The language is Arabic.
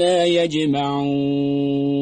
يجمعون.